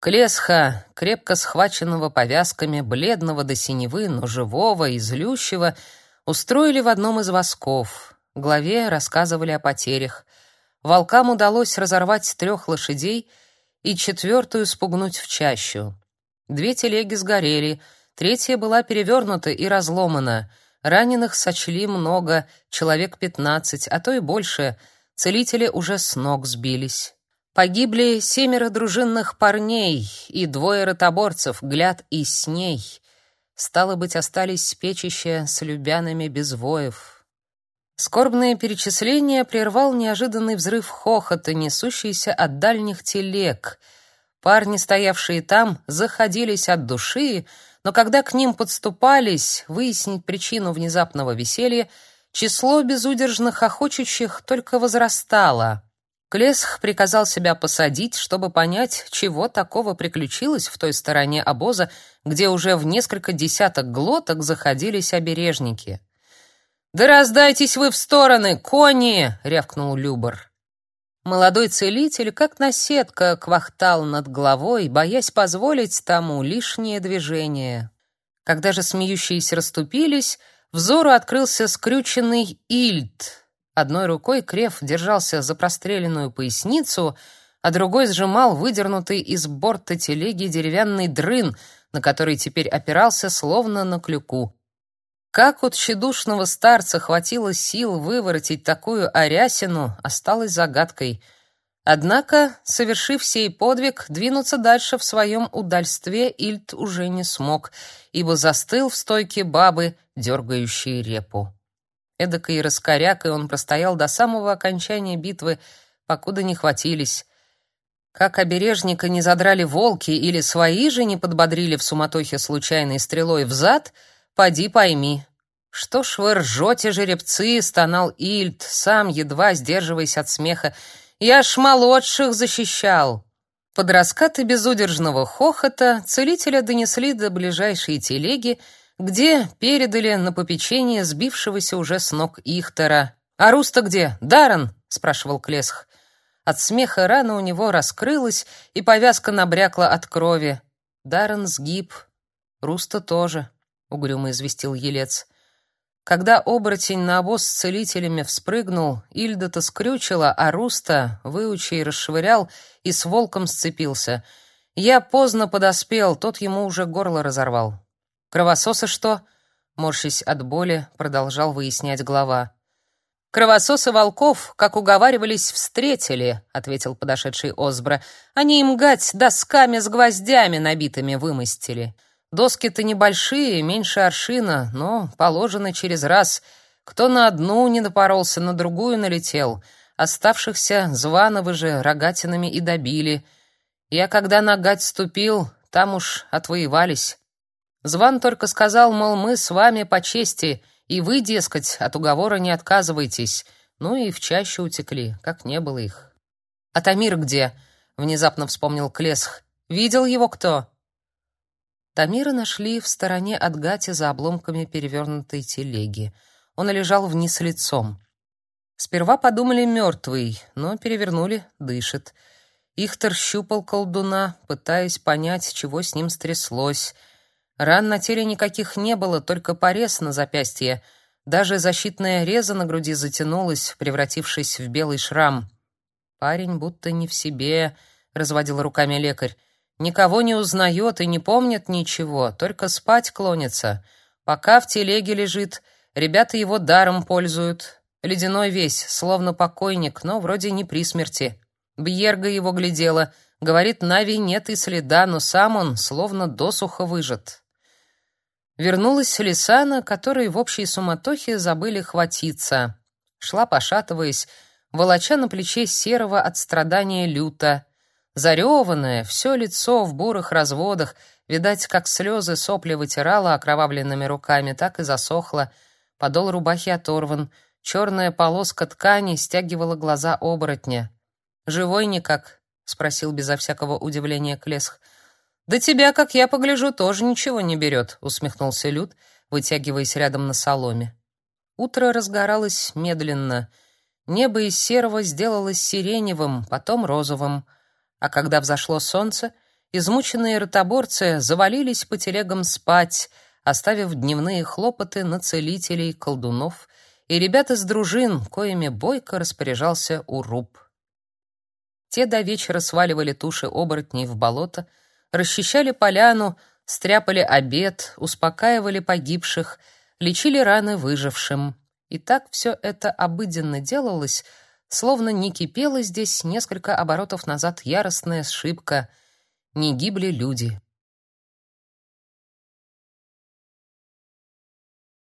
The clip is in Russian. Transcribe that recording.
Клесха, крепко схваченного повязками, бледного до синевы, но живого и злющего, устроили в одном из восков. Главе рассказывали о потерях. Волкам удалось разорвать трех лошадей и четвертую спугнуть в чащу. Две телеги сгорели, третья была перевернута и разломана. Раненых сочли много, человек пятнадцать, а то и больше. Целители уже с ног сбились. Погибли семеро дружинных парней и двое ротоборцев, гляд и с ней. Стало быть, остались печища с любянами без воев. Скорбное перечисление прервал неожиданный взрыв хохота, несущийся от дальних телег. Парни, стоявшие там, заходились от души, но когда к ним подступались выяснить причину внезапного веселья, число безудержных охочущих только возрастало. Клесх приказал себя посадить, чтобы понять, чего такого приключилось в той стороне обоза, где уже в несколько десяток глоток заходились обережники. «Да раздайтесь вы в стороны, кони!» — рявкнул Любор. Молодой целитель, как наседка, квахтал над головой, боясь позволить тому лишнее движение. Когда же смеющиеся расступились, взору открылся скрюченный Ильд — Одной рукой Креф держался за простреленную поясницу, а другой сжимал выдернутый из борта телеги деревянный дрын, на который теперь опирался словно на клюку. Как от тщедушного старца хватило сил выворотить такую арясину, осталось загадкой. Однако, совершив сей подвиг, двинуться дальше в своем удальстве Ильд уже не смог, ибо застыл в стойке бабы, дергающей репу. Эдакой раскорякой он простоял до самого окончания битвы, покуда не хватились. Как обережника не задрали волки или свои же не подбодрили в суматохе случайной стрелой в зад, поди пойми. «Что ж вы ржете, жеребцы?» — стонал Ильд, сам едва сдерживаясь от смеха. «Я ж молодших защищал!» Под раскаты безудержного хохота целителя донесли до ближайшей телеги, где передали на попечение сбившегося уже с ног Ихтера. «А Руста где? Даррен?» — спрашивал Клесх. От смеха рана у него раскрылась, и повязка набрякла от крови. Даррен сгиб. Руста тоже, — угрюмо известил елец. Когда оборотень на обоз с целителями вспрыгнул, Ильда-то скрючила, а Руста выучи и расшвырял, и с волком сцепился. Я поздно подоспел, тот ему уже горло разорвал. Кровососы что? Морщись от боли, продолжал выяснять глава. Кровососы волков, как уговаривались, встретили, ответил подошедший Озбра. Они им гать досками с гвоздями набитыми вымостили. Доски-то небольшие, меньше аршина, но положены через раз. Кто на одну не напоролся, на другую налетел. Оставшихся Звановы же рогатинами и добили. Я когда на гать ступил, там уж отвоевались. Зван только сказал, мол, мы с вами по чести, и вы, дескать, от уговора не отказывайтесь. Ну и в чаще утекли, как не было их. А Тамир где? Внезапно вспомнил Клесх. Видел его кто? Тамира нашли в стороне от Гати за обломками перевернутой телеги. Он лежал вниз лицом. Сперва подумали мертвый, но перевернули, дышит. Ихтер щупал колдуна, пытаясь понять, чего с ним стряслось — Ран на теле никаких не было, только порез на запястье. Даже защитная реза на груди затянулась, превратившись в белый шрам. Парень будто не в себе, разводил руками лекарь. Никого не узнает и не помнит ничего, только спать клонится. Пока в телеге лежит, ребята его даром пользуют. Ледяной весь, словно покойник, но вроде не при смерти. Бьерга его глядела, говорит, Нави нет и следа, но сам он словно досуха выжат. Вернулась Лисана, которой в общей суматохе забыли хватиться. Шла пошатываясь, волоча на плече серого от страдания люта. Зареванное, все лицо в бурых разводах, видать, как слезы сопли вытирала окровавленными руками, так и засохло. Подол рубахи оторван, черная полоска ткани стягивала глаза оборотня. «Живой никак?» — спросил безо всякого удивления Клесх. «Да тебя, как я погляжу, тоже ничего не берет», — усмехнулся Люд, вытягиваясь рядом на соломе. Утро разгоралось медленно. Небо из серого сделалось сиреневым, потом розовым. А когда взошло солнце, измученные ротоборцы завалились по телегам спать, оставив дневные хлопоты на целителей, колдунов и ребят из дружин, коими бойко распоряжался Уруб. Те до вечера сваливали туши оборотней в болото, расчищали поляну, стряпали обед, успокаивали погибших, лечили раны выжившим. И так все это обыденно делалось, словно не кипела здесь несколько оборотов назад яростная сшибка, не гибли люди.